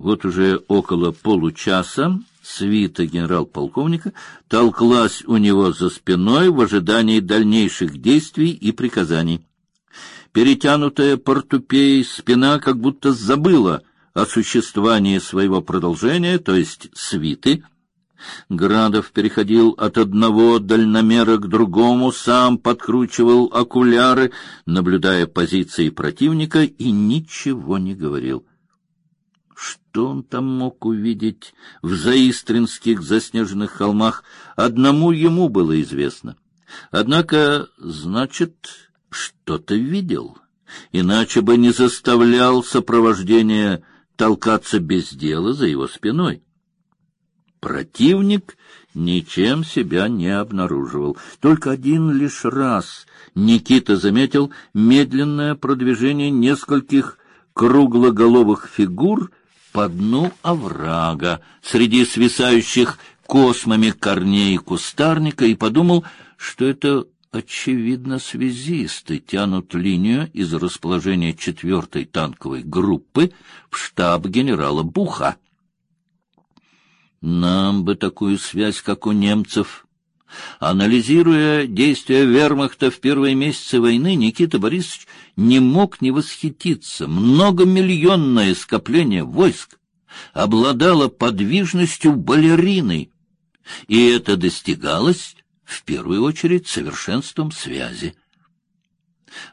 Вот уже около получаса свита генерал-полковника толклась у него за спиной в ожидании дальнейших действий и приказаний. Перетянутая портупеей спина как будто забыла о существовании своего продолжения, то есть свиты. Градов переходил от одного дальномера к другому, сам подкручивал окуляры, наблюдая позиции противника, и ничего не говорил. Что он там мог увидеть в заистринских заснеженных холмах, одному ему было известно. Однако, значит, что-то видел, иначе бы не заставлял сопровождение толкаться без дела за его спиной. Противник ничем себя не обнаруживал. Только один лишь раз Никита заметил медленное продвижение нескольких круглоголовых фигур по дну оврага среди свисающих космами корней кустарника и подумал, что это очевидно связисты тянут линию из расположения четвертой танковой группы в штаб генерала Буха. Нам бы такую связь, как у немцев. Анализируя действия вермахта в первые месяцы войны, Никита Борисович не мог не восхититься. Многомиллионное скопление войск обладало подвижностью балерины, и это достигалось в первую очередь совершенством связи.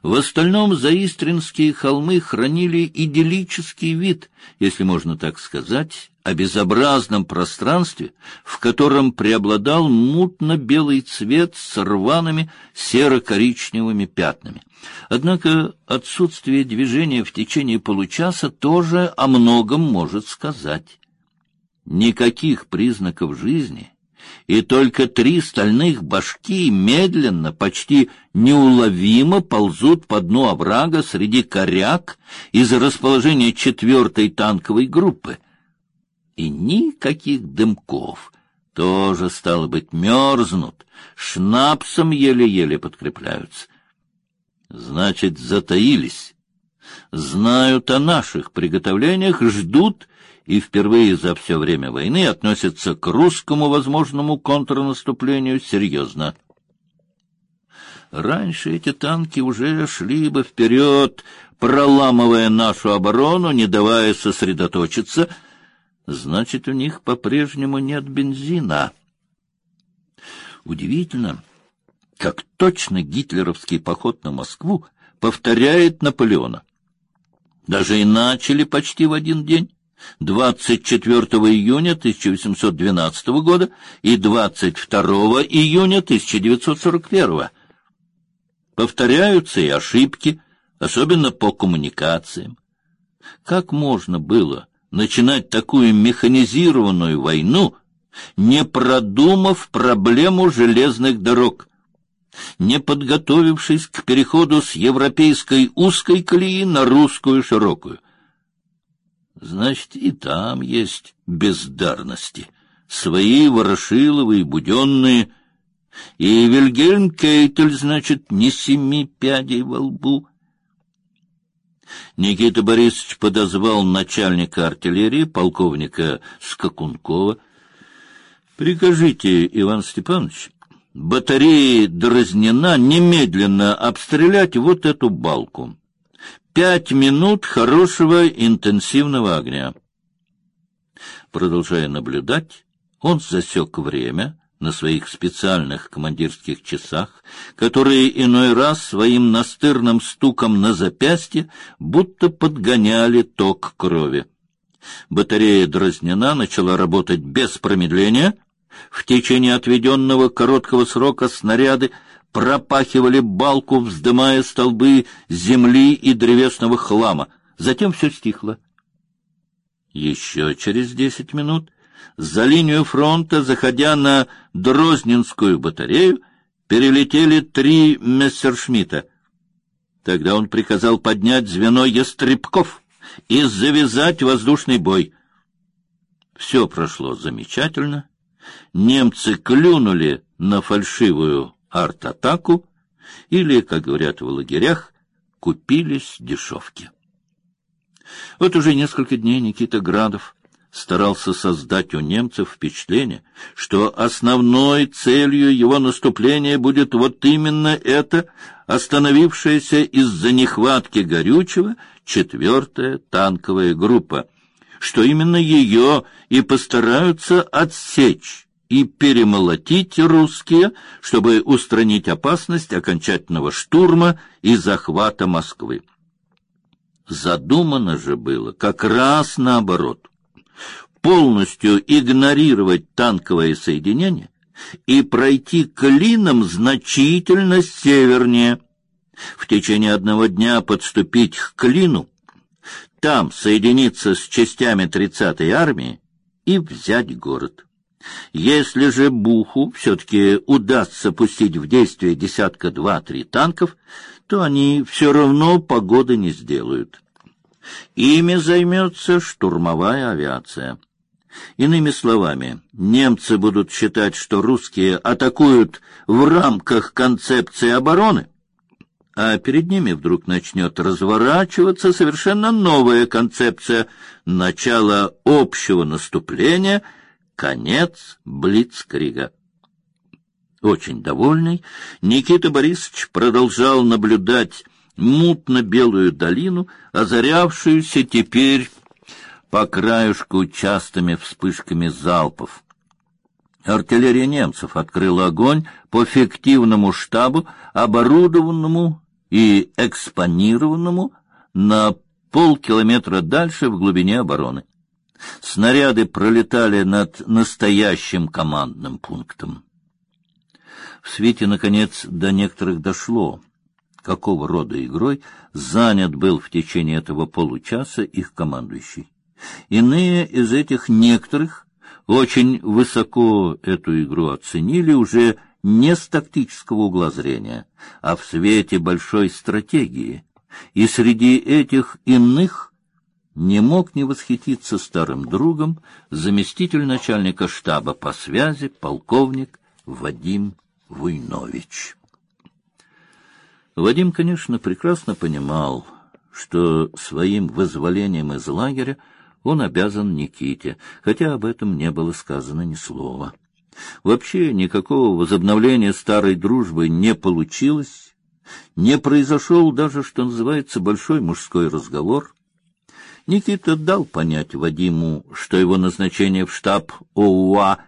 В остальном заистринские холмы хранили идиллический вид, если можно так сказать, о безобразном пространстве, в котором преобладал мутно-белый цвет с рваными серо-коричневыми пятнами. Однако отсутствие движения в течение получаса тоже о многом может сказать. Никаких признаков жизни — и только три стальных башки медленно, почти неуловимо ползут по дну оврага среди коряк из расположения четвертой танковой группы. И никаких дымков. Тоже, стало быть, мерзнут, шнапсом еле-еле подкрепляются. Значит, затаились. Знают о наших приготовлениях, ждут и впервые за все время войны относятся к русскому возможному контрнаступлению серьезно. Раньше эти танки уже шли бы вперед, проламывая нашу оборону, не давая сосредоточиться. Значит, у них по-прежнему нет бензина. Удивительно, как точно гитлеровский поход на Москву повторяет Наполеона. Даже и начали почти в один день. 24 июня 1812 года и 22 июня 1941. Повторяются и ошибки, особенно по коммуникациям. Как можно было начинать такую механизированную войну, не продумав проблему железных дорог, не подготовившись к переходу с европейской узкой колеи на русскую широкую? Значит, и там есть бездарности, свои ворошиловые, буденные. И Вильгельм Кейтель, значит, не семи пядей во лбу. Никита Борисович подозвал начальника артиллерии, полковника Скакункова. Прикажите, Иван Степанович, батареи Дразнена немедленно обстрелять вот эту балку пять минут хорошего интенсивного огня. Продолжая наблюдать, он засек время на своих специальных командирских часах, которые иной раз своим настырным стуком на запястье будто подгоняли ток крови. Батарея Дразнена начала работать без промедления. В течение отведенного короткого срока снаряды пропахивали балку, вздымая столбы земли и древесного хлама. Затем все стихло. Еще через десять минут за линию фронта, заходя на Дрознинскую батарею, перелетели три мессершмитта. Тогда он приказал поднять звено ястребков и завязать воздушный бой. Все прошло замечательно. Немцы клюнули на фальшивую арт-атаку или, как говорят в лагерях, купились дешевки. Вот уже несколько дней Никита Градов старался создать у немцев впечатление, что основной целью его наступления будет вот именно эта остановившаяся из-за нехватки горючего четвертая танковая группа, что именно ее и постараются отсечь и перемолотить русские, чтобы устранить опасность окончательного штурма и захвата Москвы. Задумано же было как раз наоборот полностью игнорировать танковое соединение и пройти клином значительно севернее. В течение одного дня подступить к клину, там соединиться с частями 30-й армии и взять город. Если же Буху все-таки удастся пустить в действие десятка два-три танков, то они все равно погоды не сделают. Ими займется штурмовая авиация. Иными словами, немцы будут считать, что русские атакуют в рамках концепции обороны, а перед ними вдруг начнет разворачиваться совершенно новая концепция начала общего наступления, конец блицкрига. Очень довольный, Никита Борисович продолжал наблюдать мутно-белую долину, озарявшуюся теперь по краешку частыми вспышками залпов. Артиллерия немцев открыла огонь по фиктивному штабу, оборудованному и экспонированному на полкилометра дальше в глубине обороны. Снаряды пролетали над настоящим командным пунктом. В свете, наконец, до некоторых дошло, какого рода игрой занят был в течение этого получаса их командующий. Иные из этих некоторых очень высоко эту игру оценили уже не с тактического угла зрения, а в свете большой стратегии. И среди этих иных не мог не восхититься старым другом заместитель начальника штаба по связи полковник Вадим Войнович. Вадим, конечно, прекрасно понимал, что своим вызволением из лагеря он обязан Никите, хотя об этом не было сказано ни слова. Вообще никакого возобновления старой дружбы не получилось, не произошел даже, что называется, большой мужской разговор. Никита дал понять Вадиму, что его назначение в штаб ОУА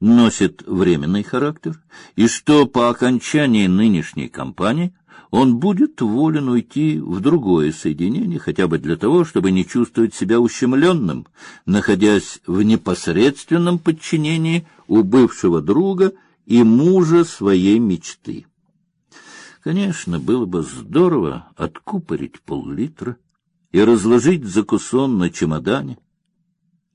носит временный характер, и что по окончании нынешней кампании он будет волен уйти в другое соединение, хотя бы для того, чтобы не чувствовать себя ущемленным, находясь в непосредственном подчинении у бывшего друга и мужа своей мечты. Конечно, было бы здорово откупорить пол-литра и разложить закусон на чемодане.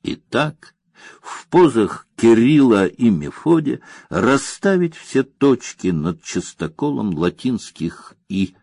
И так в позах Кирилла и Мефодия расставить все точки над частоколом латинских «и».